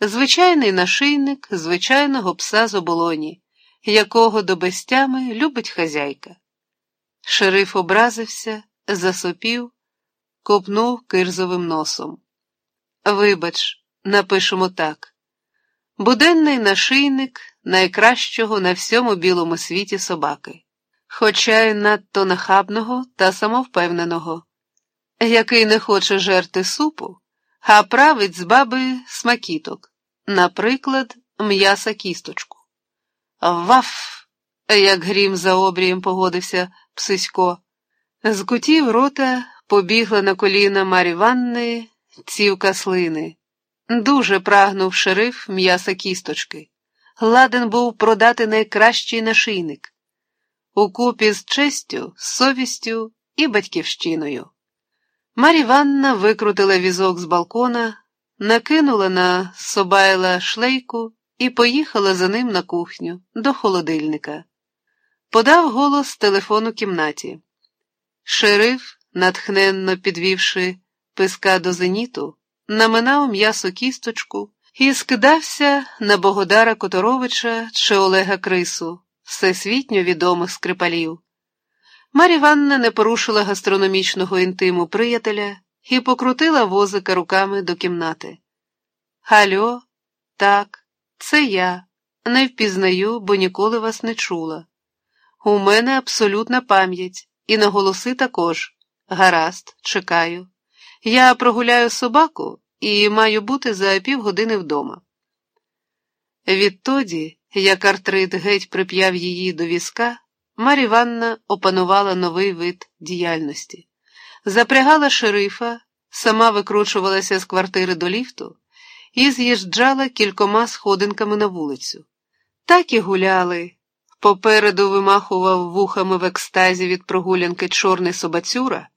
звичайний нашийник звичайного пса з оболоні, якого до безтями любить хазяйка. Шериф образився, засопів, копнув кирзовим носом. Вибач, напишемо так. Буденний нашийник найкращого на всьому білому світі собаки, хоча й надто нахабного та самовпевненого, який не хоче жерти супу, а править з баби смакіток, наприклад, м'яса кісточку. Ваф, як грім за обрієм погодився Псисько. З кутів рота побігла на коліна Марі Ванни цівка слини. Дуже прагнув шериф м'яса кісточки. Ладен був продати найкращий нашийник укупі з честю, совістю і батьківщиною. Марі Ванна викрутила візок з балкона, накинула на Собайла шлейку і поїхала за ним на кухню до холодильника. Подав голос телефону кімнаті. Шериф, натхненно підвівши писка до зеніту, наминав м'ясо кісточку і скидався на Богодара Которовича чи Олега Крису, всесвітньо відомих скрипалів. Марі Ванна не порушила гастрономічного інтиму приятеля і покрутила возика руками до кімнати. Гальо, так, це я. Не впізнаю, бо ніколи вас не чула. У мене абсолютна пам'ять, і на голоси також. Гаразд, чекаю. Я прогуляю собаку і маю бути за півгодини вдома. Відтоді, як артрит геть прип'яв її до візка, Марі Ванна опанувала новий вид діяльності, запрягала шерифа, сама викручувалася з квартири до ліфту і з'їжджала кількома сходинками на вулицю. Так і гуляли. Попереду вимахував вухами в екстазі від прогулянки чорний собацюра,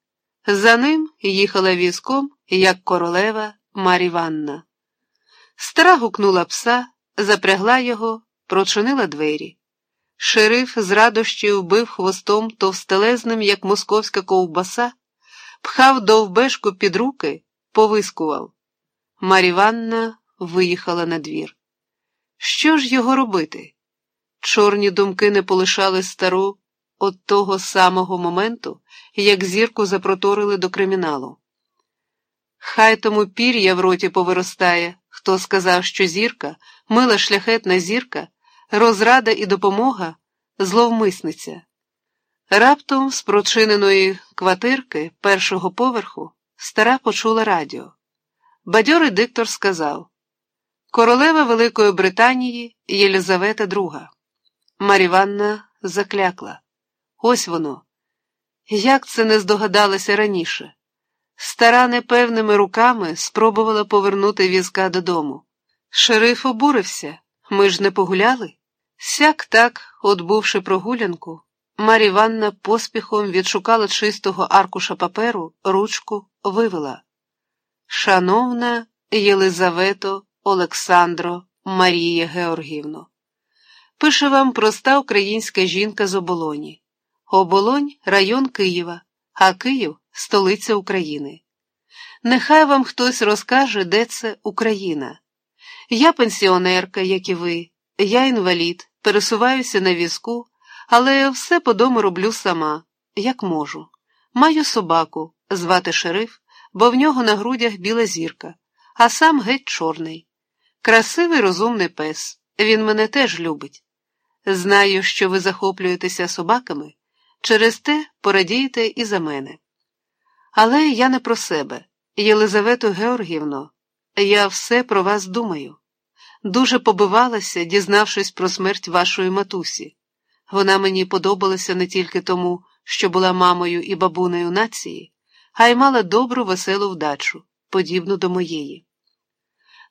за ним їхала візком, як королева Марі Ванна. Стара гукнула пса, запрягла його, прочинила двері. Шериф з радощів бив хвостом товстелезним, як московська ковбаса, пхав довбешку під руки, повискував. Маріванна виїхала на двір. Що ж його робити? Чорні думки не полишали стару от того самого моменту, як зірку запроторили до криміналу. Хай тому пір'я в роті повиростає, хто сказав, що зірка, мила шляхетна зірка, розрада і допомога зловмисниця. Раптом з прочиненої квартирки першого поверху стара почула радіо. Бадьорий диктор сказав Королева Великої Британії Єлизавета II. Маріванна заклякла. Ось воно. Як це не здогадалося раніше? Стара непевними руками спробувала повернути візка додому. Шериф обурився. Ми ж не погуляли? Сяк так, отбувши прогулянку, Марі Іванна поспіхом відшукала чистого аркуша паперу, ручку, вивела. Шановна Єлизавето Олександро Марія Георгівно, пише вам проста українська жінка з оболоні. Оболонь район Києва, а Київ столиця України. Нехай вам хтось розкаже, де це Україна. Я пенсіонерка, як і ви, я інвалід, пересуваюся на візку, але все по дому роблю сама, як можу. Маю собаку, звати шериф, бо в нього на грудях біла зірка, а сам геть чорний. Красивий розумний пес, він мене теж любить. Знаю, що ви захоплюєтеся собаками, через те порадієте і за мене. Але я не про себе, Єлизавету Георгівно, я все про вас думаю. Дуже побивалася, дізнавшись про смерть вашої матусі. Вона мені подобалася не тільки тому, що була мамою і бабунею нації, а й мала добру, веселу вдачу, подібну до моєї.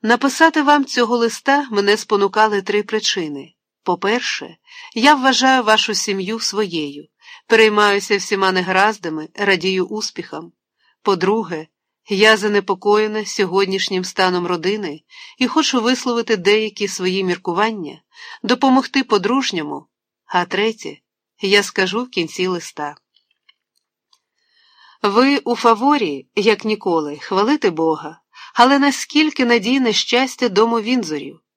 Написати вам цього листа мене спонукали три причини. По-перше, я вважаю вашу сім'ю своєю, переймаюся всіма негараздами, радію успіхам. По-друге, я занепокоєна сьогоднішнім станом родини і хочу висловити деякі свої міркування, допомогти по-дружньому, а третє, я скажу в кінці листа. Ви у фаворі, як ніколи, хвалити Бога, Але наскільки надійне щастя дому Вінзорів?